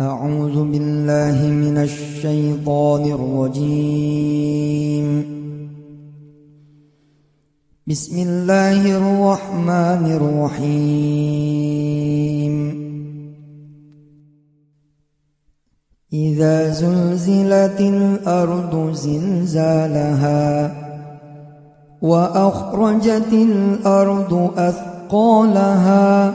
أعوذ بالله من الشيطان الرجيم. بسم الله الرحمن الرحيم. إذا زلزلت الأرض زلزالها وأخرجت الأرض أثقالها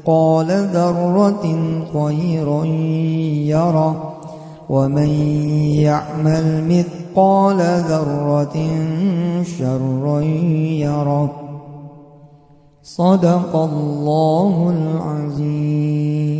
مثقال ذرة خيرا يره ومن يعمل مثقال ذرة شرا يره صدق الله العظيم